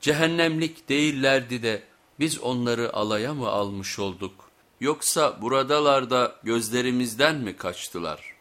Cehennemlik değillerdi de biz onları alaya mı almış olduk? Yoksa buradalar da gözlerimizden mi kaçtılar?''